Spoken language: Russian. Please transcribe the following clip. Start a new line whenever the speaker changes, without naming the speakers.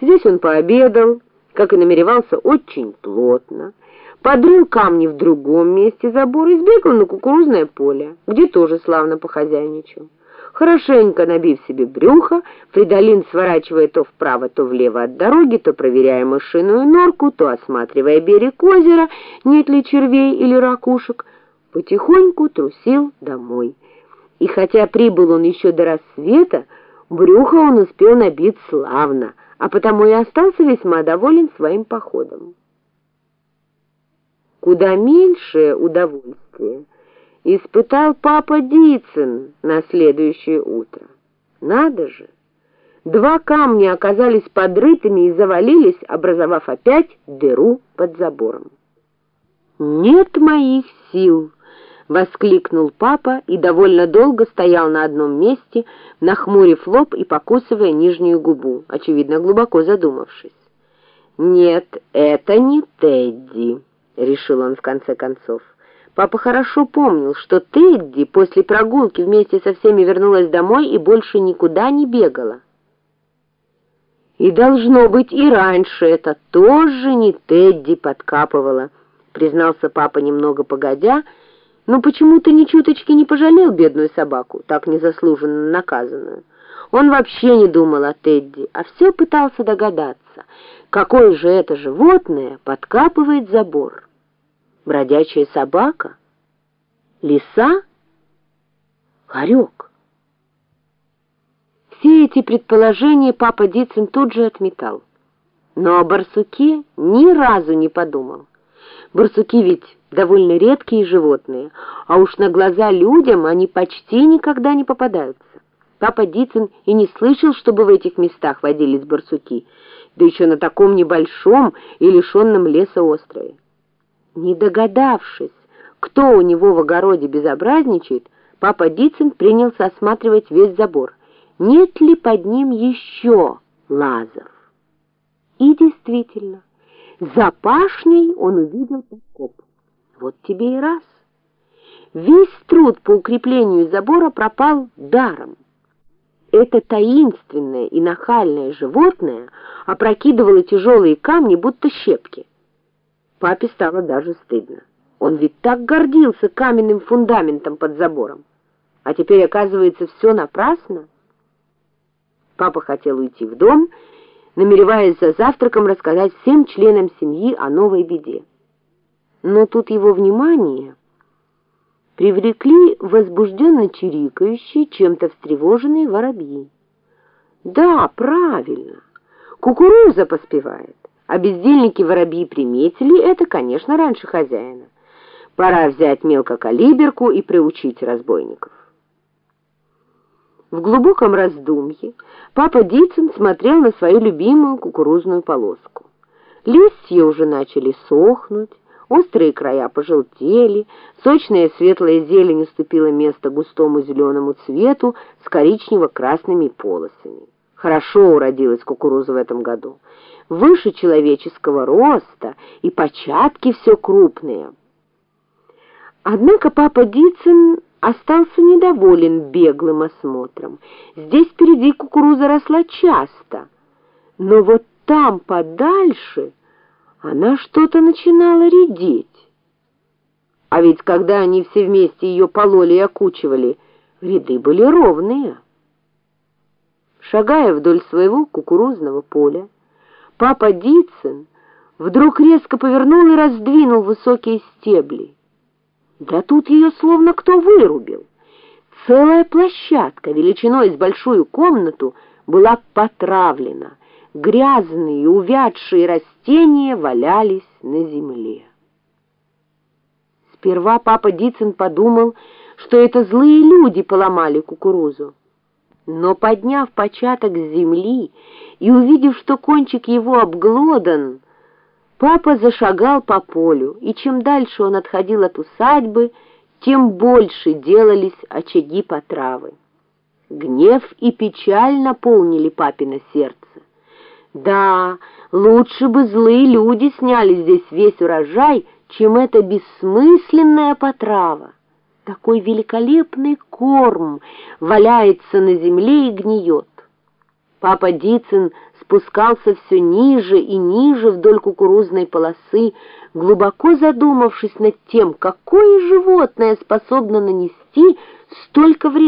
Здесь он пообедал, как и намеревался, очень плотно, подрыл камни в другом месте забора и сбегал на кукурузное поле, где тоже славно похозяйничал. Хорошенько набив себе брюхо, Фридолин, сворачивая то вправо, то влево от дороги, то проверяя мышиную норку, то осматривая берег озера, нет ли червей или ракушек, потихоньку трусил домой. И хотя прибыл он еще до рассвета, брюхо он успел набить славно, а потому и остался весьма доволен своим походом. Куда меньшее удовольствие испытал папа Дицин на следующее утро. Надо же! Два камня оказались подрытыми и завалились, образовав опять дыру под забором. «Нет моих сил!» — воскликнул папа и довольно долго стоял на одном месте, нахмурив лоб и покусывая нижнюю губу, очевидно, глубоко задумавшись. «Нет, это не Тедди», — решил он в конце концов. Папа хорошо помнил, что Тедди после прогулки вместе со всеми вернулась домой и больше никуда не бегала. И должно быть и раньше это тоже не Тедди подкапывала, признался папа немного погодя, — но почему-то ни чуточки не пожалел бедную собаку, так незаслуженно наказанную. Он вообще не думал о Тедди, а все пытался догадаться, какое же это животное подкапывает забор. Бродячая собака? Лиса? Хорек? Все эти предположения папа Дицин тут же отметал. Но о барсуке ни разу не подумал. Барсуки ведь довольно редкие животные, а уж на глаза людям они почти никогда не попадаются. Папа Дицин и не слышал, чтобы в этих местах водились барсуки, да еще на таком небольшом и лишенном леса острове. Не догадавшись, кто у него в огороде безобразничает, папа Дицин принялся осматривать весь забор. Нет ли под ним еще лазов? И действительно, за пашней он увидел подкоп. Вот тебе и раз. Весь труд по укреплению забора пропал даром. Это таинственное и нахальное животное опрокидывало тяжелые камни, будто щепки. Папе стало даже стыдно. Он ведь так гордился каменным фундаментом под забором. А теперь, оказывается, все напрасно. Папа хотел уйти в дом, намереваясь за завтраком рассказать всем членам семьи о новой беде но тут его внимание привлекли возбужденно чирикающие, чем-то встревоженные воробьи. Да, правильно, кукуруза поспевает, а бездельники-воробьи приметили это, конечно, раньше хозяина. Пора взять мелкокалиберку и приучить разбойников. В глубоком раздумье папа Дицин смотрел на свою любимую кукурузную полоску. Листья уже начали сохнуть, Острые края пожелтели, сочная светлая зелень уступила место густому зеленому цвету с коричнево-красными полосами. Хорошо уродилась кукуруза в этом году. Выше человеческого роста и початки все крупные. Однако папа Дицин остался недоволен беглым осмотром. Здесь впереди кукуруза росла часто, но вот там подальше она что-то начинала редеть. А ведь когда они все вместе ее пололи и окучивали, ряды были ровные. Шагая вдоль своего кукурузного поля, папа Дицин вдруг резко повернул и раздвинул высокие стебли. Да тут ее словно кто вырубил. Целая площадка величиной с большую комнату была потравлена — грязные, увядшие растения валялись на земле. Сперва папа Дицин подумал, что это злые люди поломали кукурузу. Но, подняв початок с земли и увидев, что кончик его обглодан, папа зашагал по полю, и чем дальше он отходил от усадьбы, тем больше делались очаги потравы. Гнев и печаль наполнили папино сердце. Да, лучше бы злые люди сняли здесь весь урожай, чем эта бессмысленная потрава. Такой великолепный корм валяется на земле и гниет. Папа Дицин с спускался все ниже и ниже вдоль кукурузной полосы, глубоко задумавшись над тем, какое животное способно нанести столько вреда.